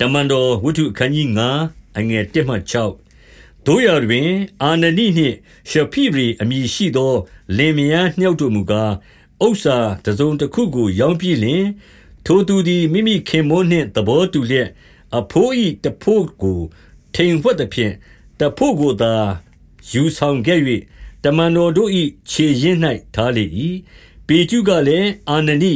တမန်တော်ဝတ္ထုအခန်းကြီး9အငယ်1မှ6တို့ရတွင် အာနနိနှင့်ရှဖိရီအမည်ရှိသော လင်မယားနှောက်တို့မူကားဥစ္စာတစုံတစ်ခုကို ရောင်းပြီးလင် ထိုသူသည်မိမိခင်မွန်းနှင့်သဘောတူလျက်အဖိုးဤတဖို့ကိုထိန်ဝှက်သည်ဖြင့်တဖို့ကိုသာယူဆောင်ခဲ့၍တမန်တော်တို့၏ခြေရင်း၌ထားလေ၏ပေကျုကလည်းအာနနိ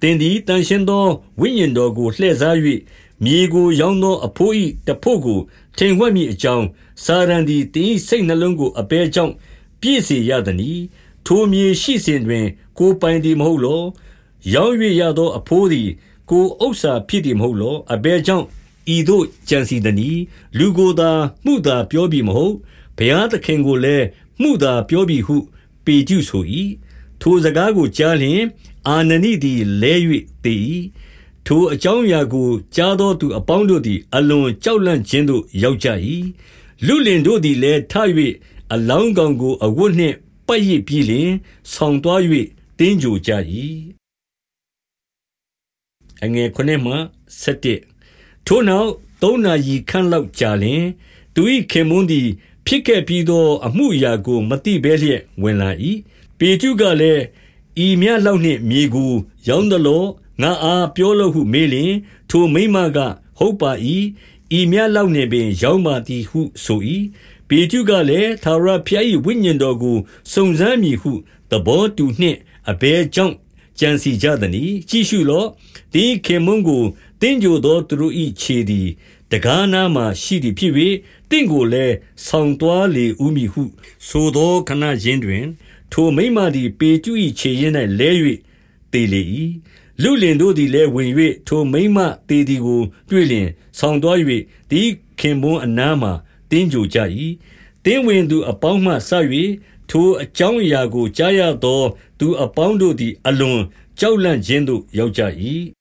သင်သည်တန်ရှင်းသောဝိညာဉ်တော်ကိုလှည့်စား၍ မြေကိုရောင်းသောအဖိုး၏တဖို့ကို ထိန်ဝှက်မိအကြောင်းစာရန်သည်တင်းစိတ်နှလုံးကိုအပေကြောင့်ပြည့်စေရသည်။ထိုမြေရှိစဉ်တွင် ကိုပိုင်သည်မဟုတ်လော။ရောင်း၍ရသောအဖိုးသည် ကိုဥစ္စာဖြစ်သည်မဟုတ်လော။အဘယ်ကြောင့်ဤသို့ကြံစီသနည်း။လူကိုသာမှုသာပြောပြီမဟုတ်။ဘုရားသခင်ကိုလည်းမှုသာပြောပြီဟုပေတျုဆို၏။ထိုစကားကိုကြားလျင် အာနနိသည်လဲ၍သေ၏။ ထိုအကြောင်းအရာကို ကြားသောသူအပေါင်းတို့သည် အလွန်ကြောက်လန့်ခြင်းသို့ ရောက်ကြ၏။လုလင်တို့သည်လည်းထ၍အလောင်းကောင်ကို အဝတ်နှင့်ပတ်ရစ်ပြီးလျှင် ဆောင်သွား၍သင်္ဂြိုဟ်ကြ၏။ထိုနောက်သုံးနာရီခန့်လောက်ကြာလျှင်၊သူ၏ခင်ပွန်းသည် ဖြစ်ခဲ့ပြီးသော အမှုအရာကို မသိဘဲလျက် ဝင်လာ၏။ပေတရုကလည်း၊ဤမျှလောက်နှင့် မြေကို ရောင်းသလော။ ငါ့အားပြောလော့ဟုမေးလျှင်၊ထိုမိန်းမက၊ဟုတ်ပါ၏။ဤမျှလောက်နှင့်ပင် ရောင်းပါသည်ဟုဆို၏။ပေတရုကလည်း၊ထာဝရဘုရား၏ဝိညာဉ်တော်ကိုစုံစမ်းမည်ဟုသဘောတူနှင့်အဘယ်ကြောင့်ကြံစည်ကြသနည်း။ကြည့်ရှုလော့။သင်၏ခင်ပွန်းကိုသင်္ဂြိုဟ်သောသူတို့၏ခြေသည်တံခါးနားမှာရှိသည်ဖြစ်၍၊သင့်ကိုလည်းဆောင်သွားလေဦးမည်ဟု ဆိုသောခဏခြင်းတွင်၊ထိုမိန်းမသည်ပေတရု၏ခြေရင်း၌လဲ၍သေလေ၏။ လုလင်တို့သည်လည်းဝင်၍ထိုမိန်းမသေသည်ကို တွေ့လျှင်ဆောင်သွား၍သင်၏ခင်ပွန်းအနားမှာသင်္ဂြိုဟ်ကြ၏။သင်းဝင်သူအပေါင်းမှစ၍ထိုအကြောင်းအရာကိုကြားရသော သူအပေါင်းတို့သည် အလွန်ကြောက်လန့်ခြင်းသို့ရောက်ကြ၏။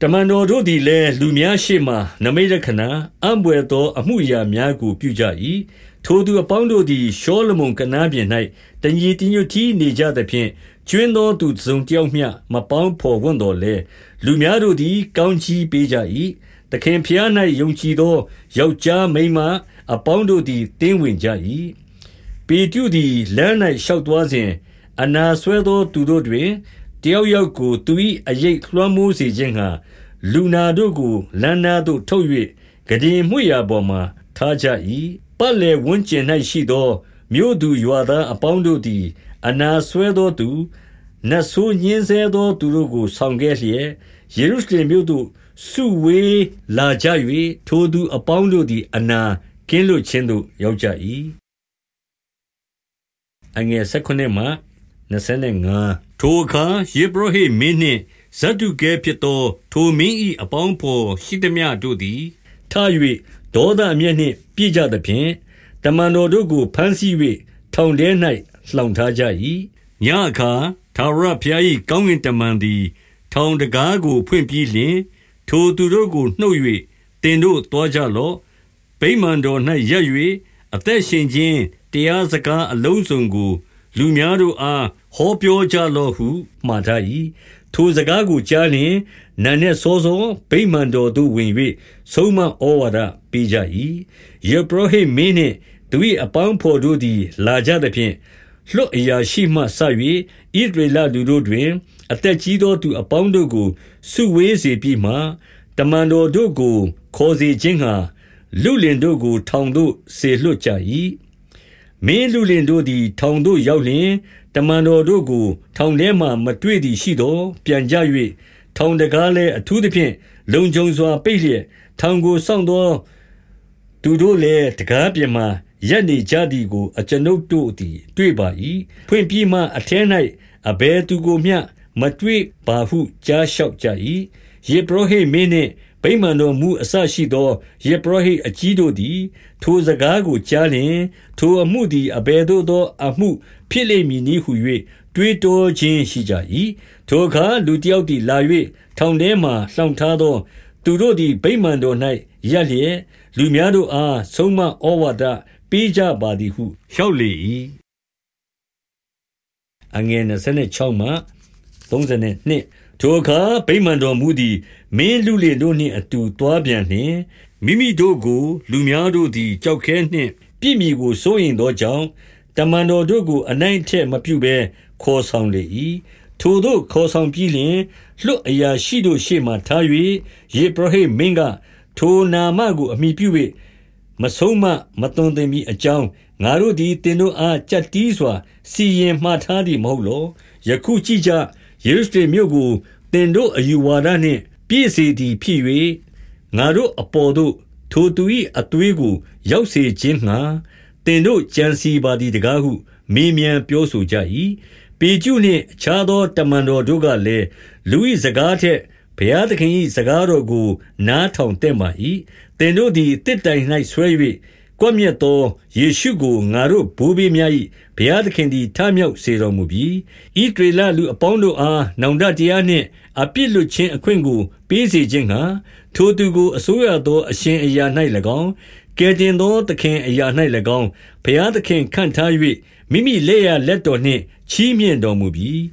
တမန်တော်တို့သည်လည်းလူများရှေ့မှာနိမိတ်လက္ခဏာ၊အံ့ဘွယ်သော အမှုအရာများကိုပြုကြ၏။ ထိုသူအပေါင်းတို့သည် ရှောလမုန်ကနားပြင်၌တညီတညွတ်တည်းနေကြသဖြင့်၊ကြွင်းသောသူတစုံတယောက်မျှ မပေါင်းဘော်ဝံ့သော်လည်း၊လူများတို့သည် ကောင်းကြီးပေးကြ၏။သခင်ဘုရား၌ယုံကြည်သော ယောက်ျားမိန်းမအပေါင်းတို့သည် သင်းဝင်ကြ၏။ပေတရုသည် လမ်း၌ရှောက်သွားစဉ်၊အနာစွဲသော သူတို့တွင် တယောက်ယောက်ကို သူ၏အရိပ်လွှမ်းမိုးစေခြင်းငှါ လူနာတို့ကို လမ်းနားသို့ထုတ်၍ခုတင်မွေ့ရာပေါ်မှာ ထားကြ၏။ ပတ်လည်ဝန်းကျင်၌ရှိသော မြို့သူရွာသားအပေါင်းတို့သည် အနာစွဲသောသူ၊နတ်ဆိုးညှဉ်းဆဲသောသူတို့ကို ဆောင်ခဲ့လျက်ယေရုရှလင်မြို့သို့စုဝေးလာကြ၍၊ထိုသူအပေါင်းတို့သည် အနာကင်းလွတ်ခြင်းသို့ရောက်ကြ၏။ထိုအခါယဇ်ပုရောဟိတ်မင်းနှင့်ဇဒ္ဒုကဲဖြစ်သော ထိုမင်း၏အပေါင်းအဘော်ရှိသမျှတို့သည် ထ၍ဒေါသအမျက်နှင့်ပြည့်ကြသဖြင့်၊တမန်တော်တို့ကိုဘမ်းဆီး၍ထောင်ထဲ၌လှောင်ထားကြ၏။ညဉ့်အခါထာဝရဘုရား၏ကောင်းကင်တမန်သည် ထောင်တံခါးကိုဖွင့်ပြီးလျှင်၊ထိုသူတို့ကိုနှုတ်၍၊သင်တို့သွားကြလော့။ဗိမာန်တော်၌ရပ်၍အသက်ရှင်ခြင်းတရားစကားအလုံးစုံကို လူများတို့အားဟောပြောကြလော့ဟုမှာထား၏။ ထိုစကားကိုကြားလျှင်၊နံနက်စောစောဗိမာန်တော်သို့ဝင်၍ဆုံးမဩဝါဒပေးကြ၏။ယဇ်ပုရောဟိတ်မင်းနှင့်သူ၏အပေါင်းအဘော်တို့သည် လာကြသဖြင့်၊လွှတ်အရာရှိမှစ၍ဣသရေလလူတို့တွင် အသက်ကြီးသောသူအပေါင်းတို့ကိုစုဝေးစေပြီးမှ၊တမန်တော်တို့ကိုခေါ်စေခြင်းငှါလုလင်တို့ကိုထောင်သို့စေလွှတ်ကြ၏ မင်းလုလင်တို့သည် ထောင်သို့ရောက်လျှင်၊တမန်တော်တို့ကို ထောင်ထဲမှာ မတွေ့သည်ရှိသော် ပြန်ကြ၍၊ထောင်တံခါးလည်း အထူးသဖြင့် လုံခြုံစွာပိတ်လျက်၊ထောင်ကို စောင့်သောသူတို့လည်း တံခါးပြင်မှာ ရပ်နေကြသည်ကို အကျွန်ုပ်တို့သည် တွေ့ပါ၏။ဖွင့်ပြီးမှ အထဲ၌အဘယ်သူကိုမျှ မတွေ့ပါဟု ကြားလျှောက်ကြ၏။ယဇ်ပုရောဟိတ်မင်းနှင့် ဗိမာန်တော်မှူးအစရှိသောယဇ်ပုရောဟိတ်အကြီးတို့သည် ထိုစကားကိုကြားလျှင်၊ထိုအမှုသည်အဘယ်သို့သောအမှုဖြစ်လိမ့်မည်နည်းဟူ၍တွေးတောခြင်းရှိကြ၏။ထိုအခါလူတယောက်သည်လာ၍ထောင်ထဲမှာလှောင်ထားသော သူတို့သည်ဗိမာန်တော်၌ရပ်လျက်၊လူများတို့အားဆုံးမဩဝါဒပေးကြပါသည်ဟုလျှောက်လေ၏။26 ထိုအခါဗိမာန်တော်မူသည် မင်းလူလင်တို့နှင့်အတူသွားပြန်နှင့်မိမိတို့ကို လူများတို့သည် ကြောက်ခဲနှင့်ပြည့်မီကိုစိုးရင်သောကြောင့်တမန်တော်တို့ကိုအနိုင်ထက်မပြုဘဲခေါ်ဆောင်လေ၏ထိုတို့ခေါ်ဆောင်ပြီးလျှင်လွတ်အရာရှိတို့ရှေ့မှထား၍ယေဘရဟိမင်းကထိုနာမကိုအမိပြု၍မဆုံးမမသွန်သင်မီအကြောင်းငါတို့သည်တင်တို့အားကြက်တီးစွာ စီရင်မှားထားသည်မဟုတ်လောယခုကြည့်ကြ ယေရုရှလင်မြို့ကိုတင်တို့အယူဝါဒနှင့် ပြည့်စေသည်ဖြစ်၍ငါတို့အပေါ်သို့ ထိုသူ၏အသွေးကို ရောက်စေခြင်းငှာတင်တို့ကြံစီပါသည်တကားဟု မေးမြန်းပြောဆိုကြ၏ပေကျုနှင့် အခြားသော တမန်တော်တို့ကလည်း လူ၏စကားထက် ဘုရားသခင်၏စကားတော်ကို နားထောင်သင့်ပါ၏တင်တို့သည်တစ်တိုင်၌ဆွဲ၍ ကွပ်မျက်သောယေရှုကိုငါတို့ဘိုးဘေးများ၏ဘုရားသခင်သည်ထမြောက်စေတော်မူပြီးဤဒေလလူအပေါင်းတို့အားနောင်တတရားနှင့်အပြစ်လွတ်ခြင်းအခွင့်ကိုပေးစေခြင်းငှာထိုသူကိုအစိုးရသောအရှင်အရာ၌၎င်းကယ်တင်သောသခင်အရာ၌၎င်းဘုရားသခင်ခန့်ထား၍မိမိလက်ရလက်တော်နှင့်ချီးမြှင့်တော်မူပြီး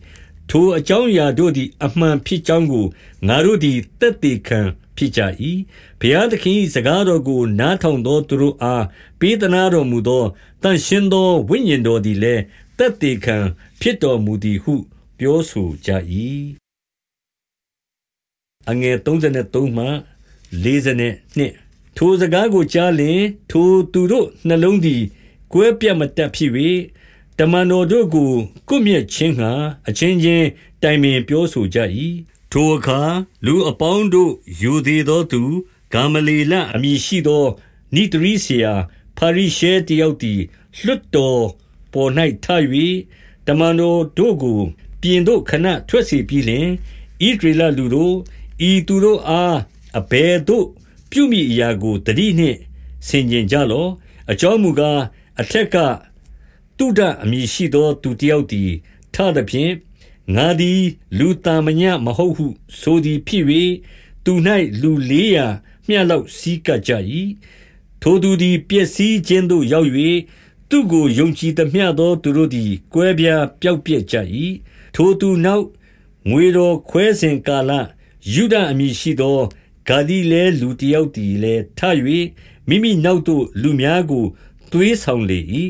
ထိုအကြောင်းအရာတို့သည်အမှန်ဖြစ်ကြောင်းကိုငါတို့သည်တက်တည်ခံ ဖြစ်ကြ၏ဘုရားသခင်၏စကားတော်ကို နားထောင်သောသူတို့အားပေးသနာတော်မူသောတန်ရှင်းသောဝိညာဉ်တော်သည်လည်းတက်တည်ခံဖြစ်တော်မူသည်ဟု ပြောဆိုကြ၏အငယ်33မှ42ထိုစကားကိုကြားလျင်ထိုသူတို့နှလုံးသည်ကွဲပြတ်မတတ်ဖြစ်၍တမန်တော်တို့ကိုကွပ်မျက်ခြင်းငှာအချင်းချင်းတိုင်ပင်ပြောဆိုကြ၏ ထိုအခါ လူအပေါင်းတို့ယူသေးသောသူဂါမလီလအမည်ရှိသော နိတရိဆရာပါရိရှဲတယောက်သည် လွတ်တော်ပေါ်၌ထ၍တမန်တော်တို့ကို ပြင်သို့ ခဏထွက်စီပြီးလျှင်ဣဒရလလူတို့ ဤသူတို့အား အဘယ်သို့ ပြုမိအရာကိုတတိနှင့် ဆင်ခြင်ကြလော့ အကြောင်းမူကား အထက်ကတုဒအမည်ရှိသော သူတယောက်သည် ထသဖြင့် ငါသည်လူတာမညမဟုတ်ဟု ဆိုသည်ဖြစ်၍သူ၌လူလေးရာမျှလောက်စီးကပ်ကြ၏ထိုသူသည်ပျက်စီးခြင်းသို့ရောက်၍သူကိုယုံကြည်သမျှသောသူတို့သည်ကွဲပြားပျောက်ပြက်ကြ၏ထိုသူနောက်ငွေတော်ခွဲစဉ်ကာလယုဒအမည်ရှိသောဂါလိလဲလူတယောက်သည်လည်းထ၍မိမိနောက်သို့လူများကိုသွေးဆောင်လေ၏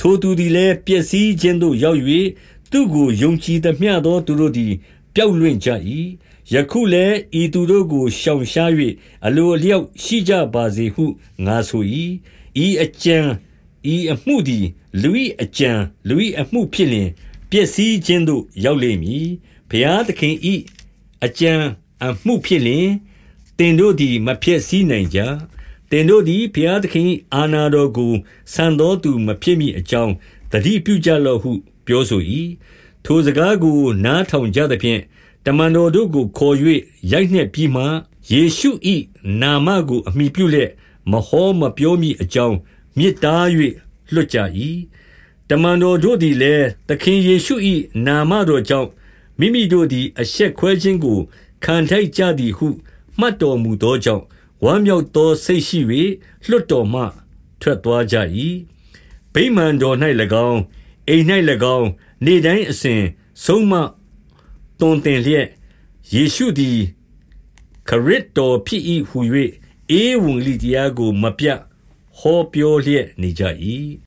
ထိုသူသည်လည်းပျက်စီးခြင်းသို့ရောက်၍ သူ့ကိုယုံကြည်သမျှသော သူတို့သည် ပျောက်လွင့်ကြ၏ယခုလည်းဤသူတို့ကို ရှောင်ရှား၍အလိုအလျောက်ရှိကြပါစေဟု ငါဆို၏ဤအကြံဤအမှုသည် လူ၏အကြံလူ၏အမှုဖြစ်လျင် ပျက်စီးခြင်းသို့ ရောက်လိမ့်မည် ဘုရားသခင်ဤအကြံအမှုဖြစ်လျင်တင်တို့သည် မဖြစ်စည်းနိုင်ကြတင်တို့သည် ဘုရားသခင် အာနာတော်ကို ဆန်တော်သူမဖြစ်မိအကြောင်းတတိပြုကြလော့ဟု ပြောဆို၏ထိုစကားကိုနားထောင်ကြသဖြင့်တမန်တော်တို့ကိုခေါ်၍ရိုက်နှက်ပြီးမှယေရှု၏နာမကိုအမိပြုလျက်မဟောမပြောမိအကြောင်းမြစ်တား၍လွတ်ကြ၏တမန်တော်တို့သည်လည်းသခင်ယေရှု၏နာမတော်ကြောင့်မိမိတို့သည်အရှက်ခွဲခြင်းကိုခံထိုက်ကြသည်ဟုမှတ်တော်မူသောကြောင့်ဝမ်းမြောက်သောစိတ်ရှိ၍လွတ်တော်မှထွက်သွားကြ၏ဗိမာန်တော်၌၎င်း အိမ်၌၎င်းနေ့တိုင်းအစဉ်ဆုံးမတွင်တင်လျက်ယေရှုသည်ခရစ်တော်ဖြစ်၏ဟု၍ဧဝံဂေလိတရားကို မပြတ်ဟောပြောလျက်နေကြ၏